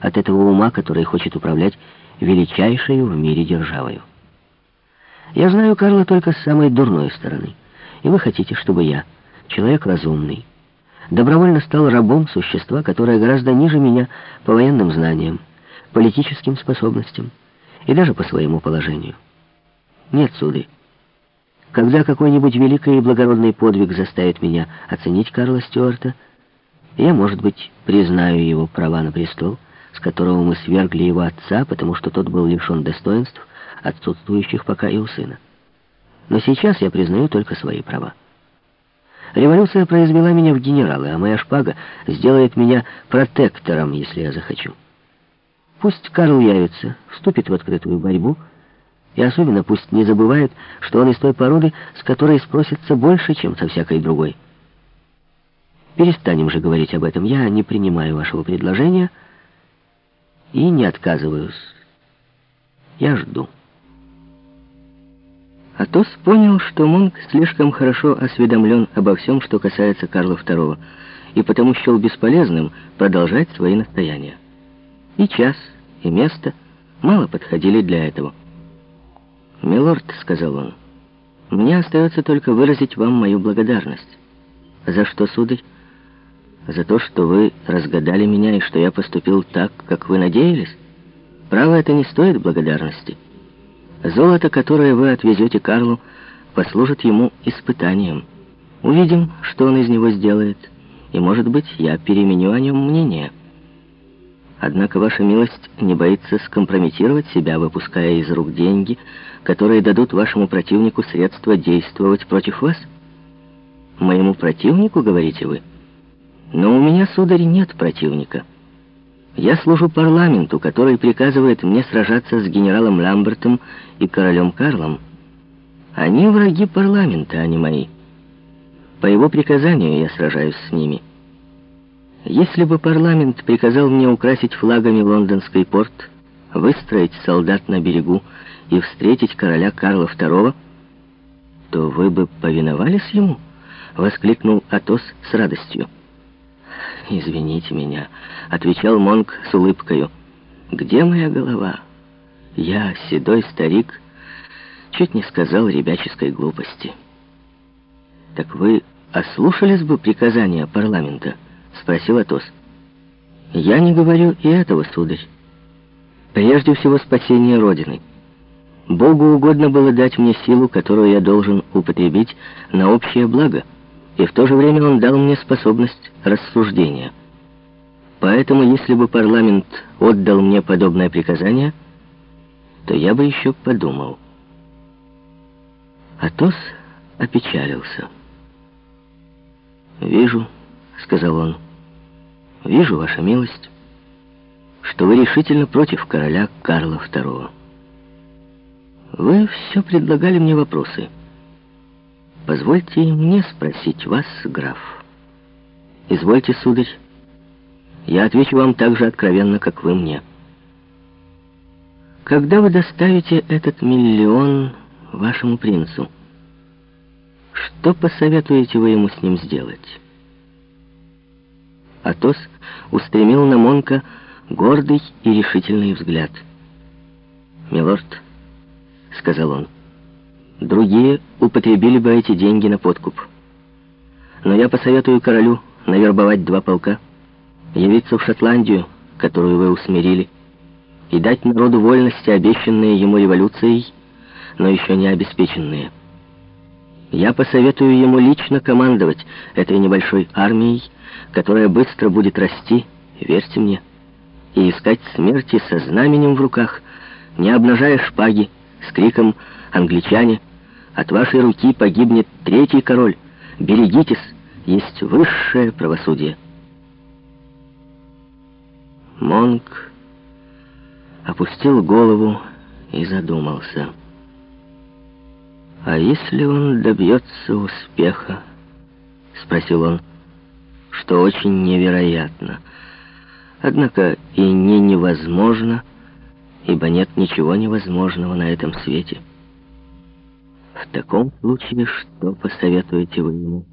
от этого ума, который хочет управлять величайшей в мире державою. Я знаю Карла только с самой дурной стороны, и вы хотите, чтобы я, человек разумный, добровольно стал рабом существа, которое гораздо ниже меня по военным знаниям, политическим способностям и даже по своему положению. Нет, суды. Когда какой-нибудь великий и благородный подвиг заставит меня оценить Карла Стюарта, я, может быть, признаю его права на престол, с которого мы свергли его отца, потому что тот был лишен достоинств, отсутствующих пока и у сына. Но сейчас я признаю только свои права. Революция произвела меня в генералы, а моя шпага сделает меня протектором, если я захочу. Пусть Карл явится, вступит в открытую борьбу, и особенно пусть не забывает, что он из той породы, с которой спросится больше, чем со всякой другой. Перестанем же говорить об этом. Я не принимаю вашего предложения и не отказываюсь. Я жду. Атос понял, что Монк слишком хорошо осведомлен обо всем, что касается Карла II, и потому счел бесполезным продолжать свои настояния. И час, и место мало подходили для этого. «Милорд», — сказал он, — «мне остается только выразить вам мою благодарность». «За что, сударь?» «За то, что вы разгадали меня и что я поступил так, как вы надеялись? Право, это не стоит благодарности. Золото, которое вы отвезете Карлу, послужит ему испытанием. Увидим, что он из него сделает, и, может быть, я переменю о нем мнение». Однако ваша милость не боится скомпрометировать себя, выпуская из рук деньги, которые дадут вашему противнику средства действовать против вас? Моему противнику, говорите вы? Но у меня, сударь, нет противника. Я служу парламенту, который приказывает мне сражаться с генералом Ламбертом и королем Карлом. Они враги парламента, а не мои. По его приказанию я сражаюсь с ними. Если бы парламент приказал мне украсить флагами лондонский порт, выстроить солдат на берегу и встретить короля Карла II, то вы бы повиновались ему?» — воскликнул Атос с радостью. «Извините меня», — отвечал Монк с улыбкою. «Где моя голова? Я, седой старик, чуть не сказал ребяческой глупости». «Так вы ослушались бы приказания парламента?» — спросил Атос. «Я не говорю и этого, сударь. Прежде всего спасение Родины. Богу угодно было дать мне силу, которую я должен употребить на общее благо, и в то же время он дал мне способность рассуждения. Поэтому, если бы парламент отдал мне подобное приказание, то я бы еще подумал». Атос опечалился. «Вижу», — сказал он, — Вижу, ваша милость, что вы решительно против короля Карла II. Вы все предлагали мне вопросы. Позвольте мне спросить вас, граф. Извольте, сударь. Я отвечу вам так же откровенно, как вы мне. Когда вы доставите этот миллион вашему принцу, что посоветуете вы ему с ним сделать? Атос устремил на Монка гордый и решительный взгляд. «Милорд», — сказал он, — «другие употребили бы эти деньги на подкуп. Но я посоветую королю навербовать два полка, явиться в Шотландию, которую вы усмирили, и дать народу вольности, обещанные ему революцией, но еще не обеспеченные. Я посоветую ему лично командовать этой небольшой армией, которая быстро будет расти, верьте мне, и искать смерти со знаменем в руках, не обнажая шпаги, с криком «Англичане! От вашей руки погибнет третий король! Берегитесь! Есть высшее правосудие!» Монк опустил голову и задумался. «А если он добьется успеха?» — спросил он что очень невероятно. Однако и не невозможно, ибо нет ничего невозможного на этом свете. В таком случае, что посоветуете вы ему?